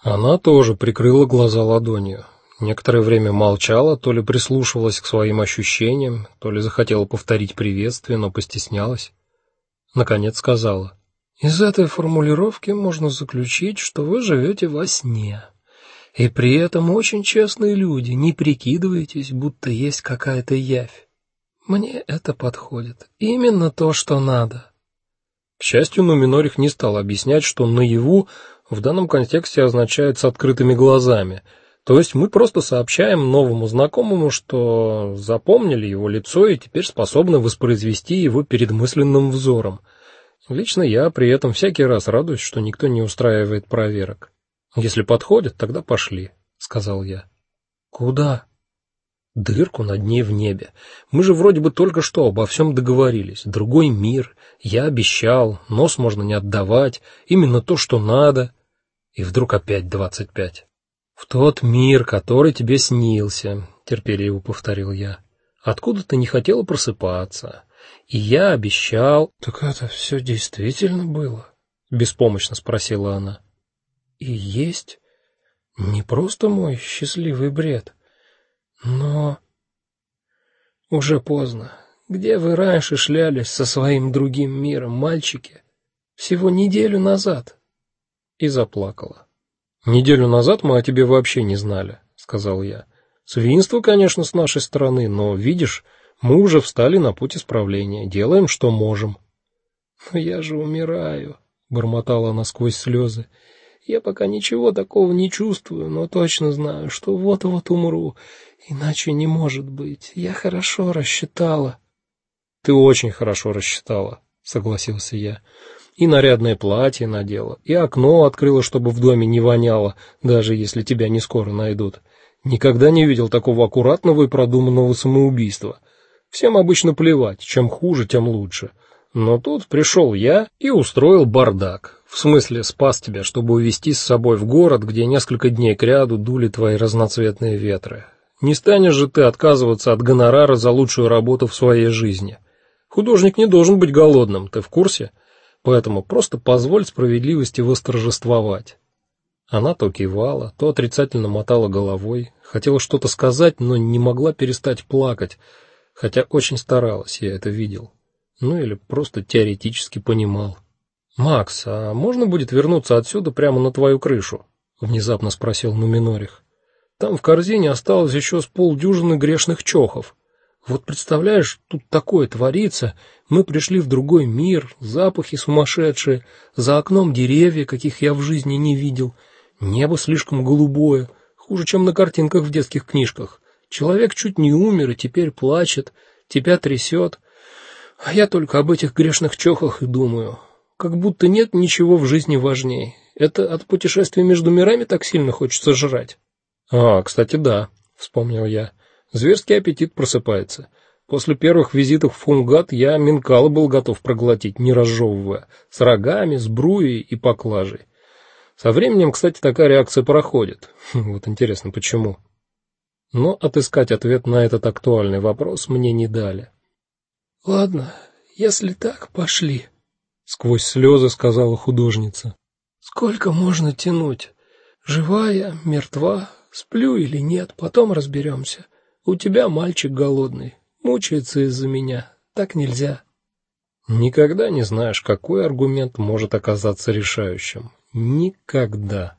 Она тоже прикрыла глаза ладонью. Некоторое время молчала, то ли прислушивалась к своим ощущениям, то ли захотела повторить приветствие, но постеснялась. Наконец сказала: "Из этой формулировки можно заключить, что вы живете во сне. И при этом очень честные люди, не прикидываетесь, будто есть какая-то явь. Мне это подходит. Именно то, что надо". К счастью, Нуминорих не стал объяснять, что наяву в данном контексте означает с открытыми глазами – то есть мы просто сообщаем новому знакомому, что запомнили его лицо и теперь способны воспроизвести его перед мысленным взором. Лично я при этом всякий раз радуюсь, что никто не устраивает проверок. Если подходит, тогда пошли, сказал я. Куда? Дырку на дне в небе. Мы же вроде бы только что обо всем договорились. Другой мир. Я обещал, нос можно не отдавать, именно то, что надо. И вдруг опять двадцать пять. В тот мир, который тебе снился, терпеливо повторил я. Откуда ты не хотела просыпаться? И я обещал. Так это все действительно было? беспомощно спросила она. И есть не просто мой счастливый бред, но уже поздно. Где вы раньше шлялись со своим другим миром, мальчики? Всего неделю назад. И заплакала. Неделю назад мы о тебе вообще не знали, сказал я. Свинство, конечно, с нашей стороны, но видишь, мы уже встали на путь исправления, делаем, что можем. Но я же умираю, бормотала она сквозь слезы. Я пока ничего такого не чувствую, но точно знаю, что вот-вот умру, иначе не может быть. Я хорошо рассчитала. Ты очень хорошо рассчитала, согласился я и нарядное платье надела, и окно открыла, чтобы в доме не воняло, даже если тебя не скоро найдут. Никогда не видел такого аккуратного и продуманного самоубийства. Всем обычно плевать, чем хуже, тем лучше. Но тут пришел я и устроил бардак. В смысле, спас тебя, чтобы увезти с собой в город, где несколько дней кряду дули твои разноцветные ветры. Не станешь же ты отказываться от гонорара за лучшую работу в своей жизни. Художник не должен быть голодным, ты в курсе? Поэтому просто позволь справедливости восторжествовать. Она то кивала, то отрицательно мотала головой, хотела что-то сказать, но не могла перестать плакать, хотя очень старалась, я это видел. Ну или просто теоретически понимал. Макс, а можно будет вернуться отсюда прямо на твою крышу? внезапно спросил Нуминорих. Там в корзине осталось еще с полдюжины грешных чохов. Вот представляешь, тут такое творится. Мы пришли в другой мир, запахи сумасшедшие, за окном деревья, каких я в жизни не видел. Небо слишком голубое, хуже, чем на картинках в детских книжках. Человек чуть не умер и теперь плачет, тебя трясет. А я только об этих грешных чохах и думаю. Как будто нет ничего в жизни важнее. Это от путешествия между мирами так сильно хочется жрать. А, кстати, да, вспомнил я. Зверский аппетит просыпается. После первых визитов в Фунгат я минкалы был готов проглотить, не разжевывая, с рогами, с бруей и поклажей. Со временем, кстати, такая реакция проходит. Вот интересно, почему. Но отыскать ответ на этот актуальный вопрос мне не дали. Ладно, если так, пошли, сквозь слезы сказала художница. Сколько можно тянуть? Живая, мертва, сплю или нет, потом разберемся. У тебя мальчик голодный, мучается из-за меня. Так нельзя. Никогда не знаешь, какой аргумент может оказаться решающим. Никогда.